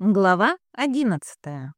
Глава одиннадцатая.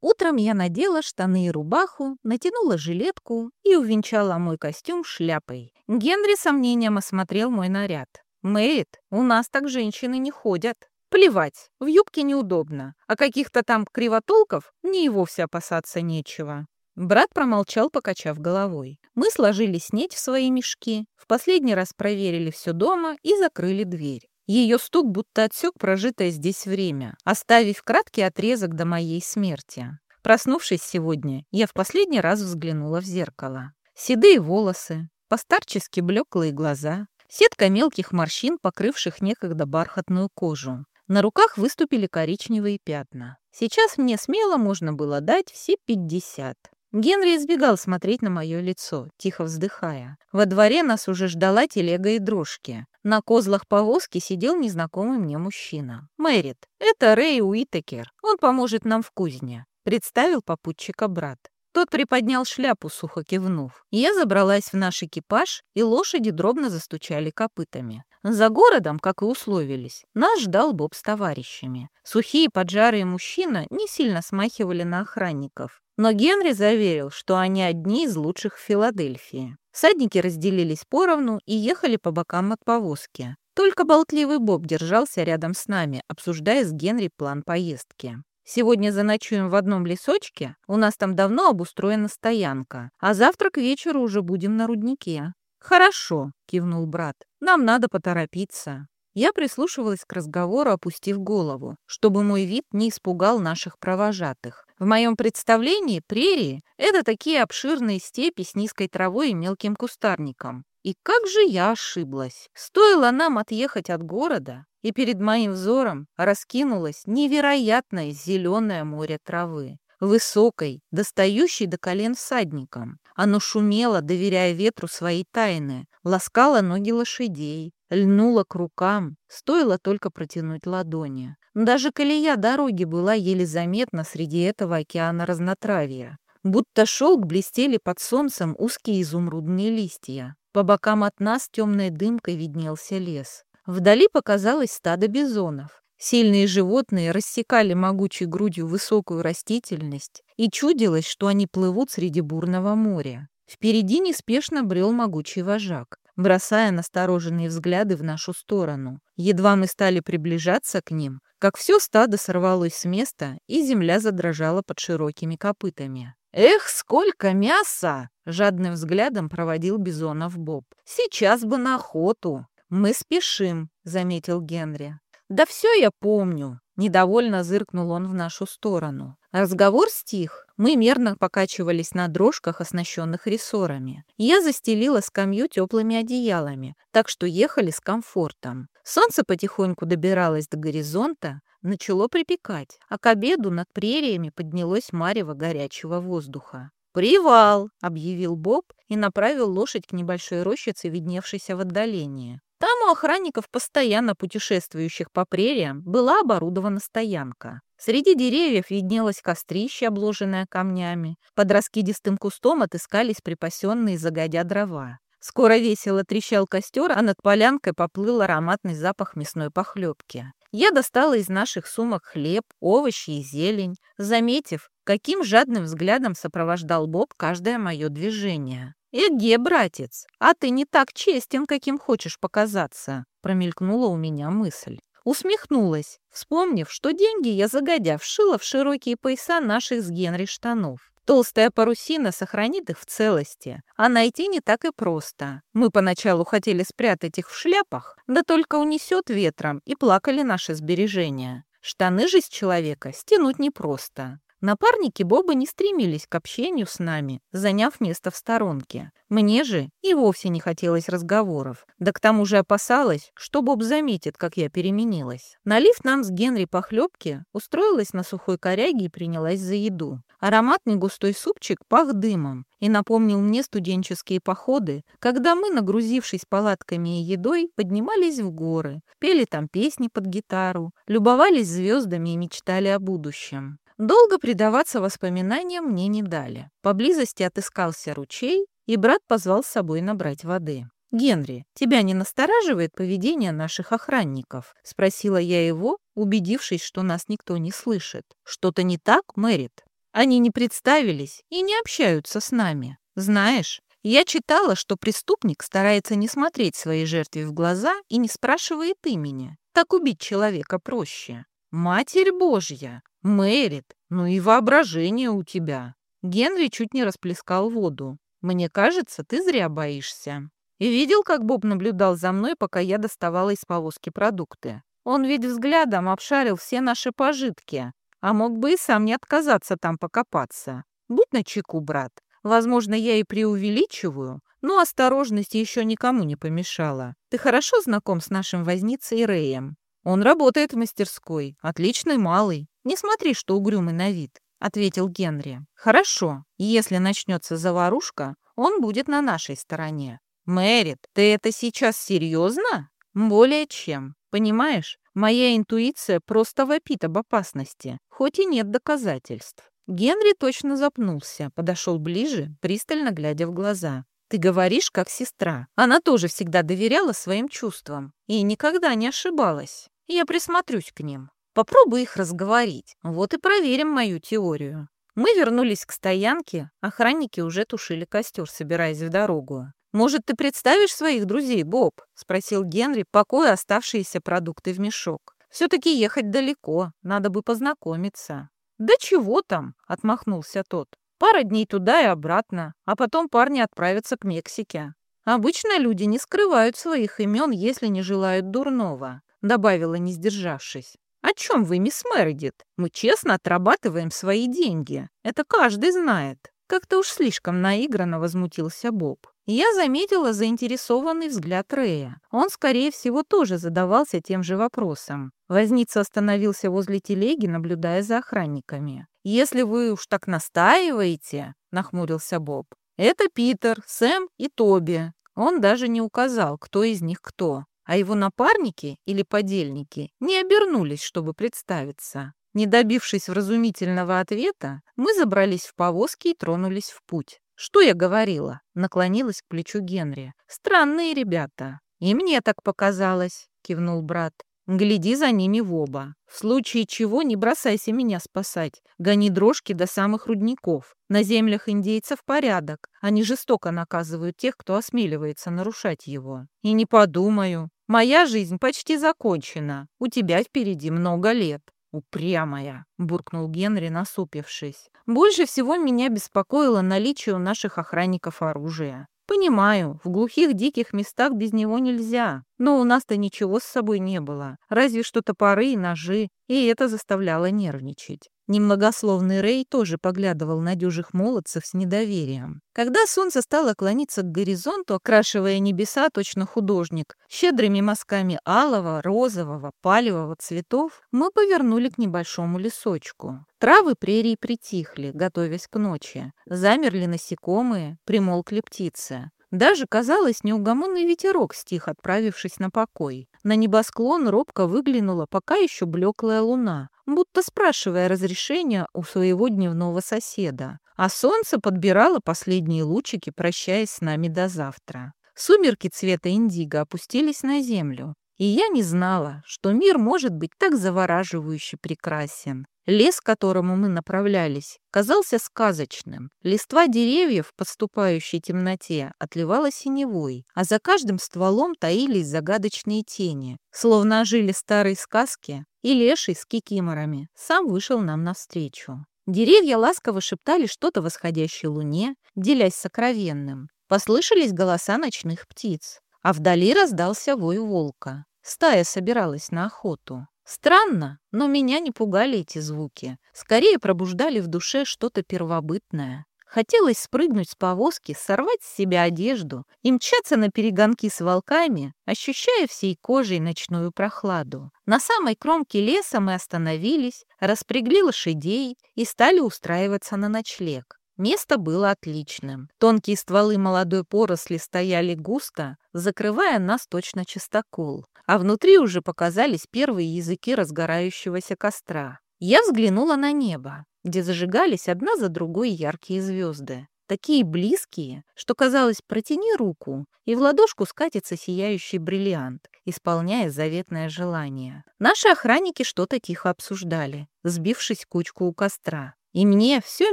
Утром я надела штаны и рубаху, натянула жилетку и увенчала мой костюм шляпой. Генри сомнением осмотрел мой наряд. «Мэйд, у нас так женщины не ходят. Плевать, в юбке неудобно, а каких-то там кривотолков мне и вовсе опасаться нечего». Брат промолчал, покачав головой. Мы сложили снеть в свои мешки, в последний раз проверили все дома и закрыли дверь. Ее стук будто отсек прожитое здесь время, оставив краткий отрезок до моей смерти. Проснувшись сегодня, я в последний раз взглянула в зеркало. Седые волосы, постарчески блеклые глаза, сетка мелких морщин, покрывших некогда бархатную кожу. На руках выступили коричневые пятна. Сейчас мне смело можно было дать все пятьдесят. Генри избегал смотреть на мое лицо, тихо вздыхая. Во дворе нас уже ждала телега и дрожки. На козлах повозки сидел незнакомый мне мужчина. «Мэрит, это Рэй Уитакер. Он поможет нам в кузне», — представил попутчика брат. Тот приподнял шляпу, сухо кивнув. Я забралась в наш экипаж, и лошади дробно застучали копытами. За городом, как и условились, нас ждал Боб с товарищами. Сухие поджарые мужчины не сильно смахивали на охранников. Но Генри заверил, что они одни из лучших в Филадельфии. Садники разделились поровну и ехали по бокам от повозки. Только болтливый Боб держался рядом с нами, обсуждая с Генри план поездки. Сегодня заночуем в одном лесочке, у нас там давно обустроена стоянка, а завтра к вечеру уже будем на руднике. «Хорошо», — кивнул брат, — «нам надо поторопиться». Я прислушивалась к разговору, опустив голову, чтобы мой вид не испугал наших провожатых. В моем представлении прерии — это такие обширные степи с низкой травой и мелким кустарником. И как же я ошиблась. Стоило нам отъехать от города, и перед моим взором раскинулось невероятное зеленое море травы высокой, достающей до колен всадникам. Оно шумело, доверяя ветру свои тайны, ласкало ноги лошадей, льнуло к рукам, стоило только протянуть ладони. Даже колея дороги была еле заметна среди этого океана разнотравья. Будто шелк блестели под солнцем узкие изумрудные листья. По бокам от нас темной дымкой виднелся лес. Вдали показалось стадо бизонов. Сильные животные рассекали могучей грудью высокую растительность, и чудилось, что они плывут среди бурного моря. Впереди неспешно брел могучий вожак, бросая настороженные взгляды в нашу сторону. Едва мы стали приближаться к ним, как все стадо сорвалось с места, и земля задрожала под широкими копытами. «Эх, сколько мяса!» — жадным взглядом проводил Бизонов Боб. «Сейчас бы на охоту!» «Мы спешим», — заметил Генри. «Да все я помню», — недовольно зыркнул он в нашу сторону. Разговор стих. Мы мерно покачивались на дрожках, оснащенных рессорами. Я застелила скамью теплыми одеялами, так что ехали с комфортом. Солнце потихоньку добиралось до горизонта, начало припекать, а к обеду над прериями поднялось марево горячего воздуха. «Привал!» — объявил Боб и направил лошадь к небольшой рощице, видневшейся в отдалении. Там у охранников, постоянно путешествующих по прериям, была оборудована стоянка. Среди деревьев виднелось кострище, обложенное камнями. Под раскидистым кустом отыскались припасенные загодя дрова. Скоро весело трещал костер, а над полянкой поплыл ароматный запах мясной похлебки. Я достала из наших сумок хлеб, овощи и зелень, заметив, каким жадным взглядом сопровождал Боб каждое мое движение. «Эге, братец, а ты не так честен, каким хочешь показаться», промелькнула у меня мысль. Усмехнулась, вспомнив, что деньги я загодя вшила в широкие пояса наших с Генри штанов. Толстая парусина сохранит их в целости, а найти не так и просто. Мы поначалу хотели спрятать их в шляпах, да только унесет ветром, и плакали наши сбережения. Штаны же с человека стянуть непросто. Напарники Боба не стремились к общению с нами, заняв место в сторонке. Мне же и вовсе не хотелось разговоров, да к тому же опасалась, что Боб заметит, как я переменилась. Налив нам с Генри похлебки, устроилась на сухой коряге и принялась за еду. Ароматный густой супчик пах дымом и напомнил мне студенческие походы, когда мы, нагрузившись палатками и едой, поднимались в горы, пели там песни под гитару, любовались звездами и мечтали о будущем. Долго предаваться воспоминаниям мне не дали. Поблизости отыскался ручей, и брат позвал с собой набрать воды. «Генри, тебя не настораживает поведение наших охранников?» — спросила я его, убедившись, что нас никто не слышит. «Что-то не так, Мэрит? Они не представились и не общаются с нами. Знаешь, я читала, что преступник старается не смотреть своей жертве в глаза и не спрашивает имени. Так убить человека проще. Матерь Божья! Мэрит, ну и воображение у тебя!» Генри чуть не расплескал воду. «Мне кажется, ты зря боишься». И видел, как Боб наблюдал за мной, пока я доставала из повозки продукты. Он ведь взглядом обшарил все наши пожитки, а мог бы и сам не отказаться там покопаться. Будь начеку, брат. Возможно, я и преувеличиваю, но осторожность еще никому не помешала. Ты хорошо знаком с нашим возницей Рэем? Он работает в мастерской, отличный малый. Не смотри, что угрюмый на вид, — ответил Генри. Хорошо, если начнется заварушка, он будет на нашей стороне. «Мэрит, ты это сейчас серьезно?» «Более чем. Понимаешь, моя интуиция просто вопит об опасности, хоть и нет доказательств». Генри точно запнулся, подошел ближе, пристально глядя в глаза. «Ты говоришь, как сестра. Она тоже всегда доверяла своим чувствам и никогда не ошибалась. Я присмотрюсь к ним. Попробуй их разговорить. Вот и проверим мою теорию». Мы вернулись к стоянке, охранники уже тушили костер, собираясь в дорогу. «Может, ты представишь своих друзей, Боб?» — спросил Генри, пакуя оставшиеся продукты в мешок. «Все-таки ехать далеко, надо бы познакомиться». «Да чего там?» — отмахнулся тот. «Пара дней туда и обратно, а потом парни отправятся к Мексике. Обычно люди не скрывают своих имен, если не желают дурного», — добавила, не сдержавшись. «О чем вы, мисс Мередит? Мы честно отрабатываем свои деньги. Это каждый знает». Как-то уж слишком наигранно возмутился Боб. Я заметила заинтересованный взгляд Рэя. Он, скорее всего, тоже задавался тем же вопросом. Возница остановился возле телеги, наблюдая за охранниками. «Если вы уж так настаиваете», — нахмурился Боб, — «это Питер, Сэм и Тоби». Он даже не указал, кто из них кто. А его напарники или подельники не обернулись, чтобы представиться. Не добившись вразумительного ответа, мы забрались в повозки и тронулись в путь. «Что я говорила?» — наклонилась к плечу Генри. «Странные ребята». «И мне так показалось», — кивнул брат. «Гляди за ними в оба. В случае чего не бросайся меня спасать. Гони дрожки до самых рудников. На землях индейцев порядок. Они жестоко наказывают тех, кто осмеливается нарушать его. И не подумаю. Моя жизнь почти закончена. У тебя впереди много лет. «Упрямая!» — буркнул Генри, насупившись. «Больше всего меня беспокоило наличие у наших охранников оружия. Понимаю, в глухих диких местах без него нельзя, но у нас-то ничего с собой не было, разве что топоры и ножи, и это заставляло нервничать. Немногословный Рэй тоже поглядывал на дюжих молодцев с недоверием. Когда солнце стало клониться к горизонту, окрашивая небеса, точно художник, щедрыми мазками алого, розового, палевого цветов, мы повернули к небольшому лесочку. Травы прерий притихли, готовясь к ночи. Замерли насекомые, примолкли птицы. Даже, казалось, неугомонный ветерок стих, отправившись на покой. На небосклон робко выглянула пока еще блеклая луна, будто спрашивая разрешения у своего дневного соседа. А солнце подбирало последние лучики, прощаясь с нами до завтра. Сумерки цвета индиго опустились на землю, и я не знала, что мир может быть так завораживающе прекрасен. Лес, к которому мы направлялись, казался сказочным. Листва деревьев в подступающей темноте отливала синевой, а за каждым стволом таились загадочные тени, словно ожили старые сказки, и леший с кикиморами сам вышел нам навстречу. Деревья ласково шептали что-то восходящей луне, делясь сокровенным. Послышались голоса ночных птиц, а вдали раздался вой волка. Стая собиралась на охоту. Странно, но меня не пугали эти звуки. Скорее пробуждали в душе что-то первобытное. Хотелось спрыгнуть с повозки, сорвать с себя одежду и мчаться на перегонки с волками, ощущая всей кожей ночную прохладу. На самой кромке леса мы остановились, распрягли лошадей и стали устраиваться на ночлег. Место было отличным. Тонкие стволы молодой поросли стояли густо, закрывая нас точно чистокол, а внутри уже показались первые языки разгорающегося костра. Я взглянула на небо, где зажигались одна за другой яркие звезды. такие близкие, что казалось, протяни руку, и в ладошку скатится сияющий бриллиант, исполняя заветное желание. Наши охранники что-то тихо обсуждали, сбившись кучку у костра. И мне все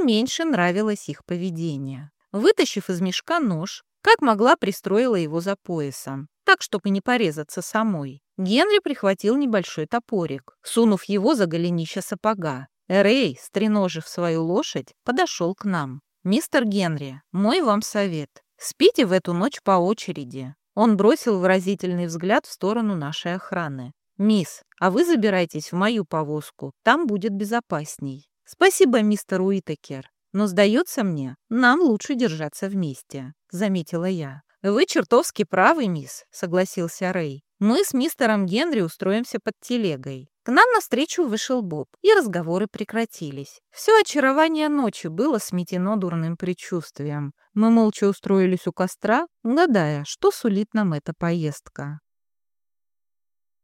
меньше нравилось их поведение. Вытащив из мешка нож, как могла, пристроила его за поясом, так, чтобы не порезаться самой. Генри прихватил небольшой топорик, сунув его за голенище сапога. Рэй, стреножив свою лошадь, подошел к нам. «Мистер Генри, мой вам совет. Спите в эту ночь по очереди». Он бросил выразительный взгляд в сторону нашей охраны. «Мисс, а вы забирайтесь в мою повозку, там будет безопасней». «Спасибо, мистер Уитакер, но, сдается мне, нам лучше держаться вместе», — заметила я. «Вы чертовски правы, мисс», — согласился Рэй. «Мы с мистером Генри устроимся под телегой. К нам навстречу вышел Боб, и разговоры прекратились. Все очарование ночи было сметено дурным предчувствием. Мы молча устроились у костра, гадая, что сулит нам эта поездка.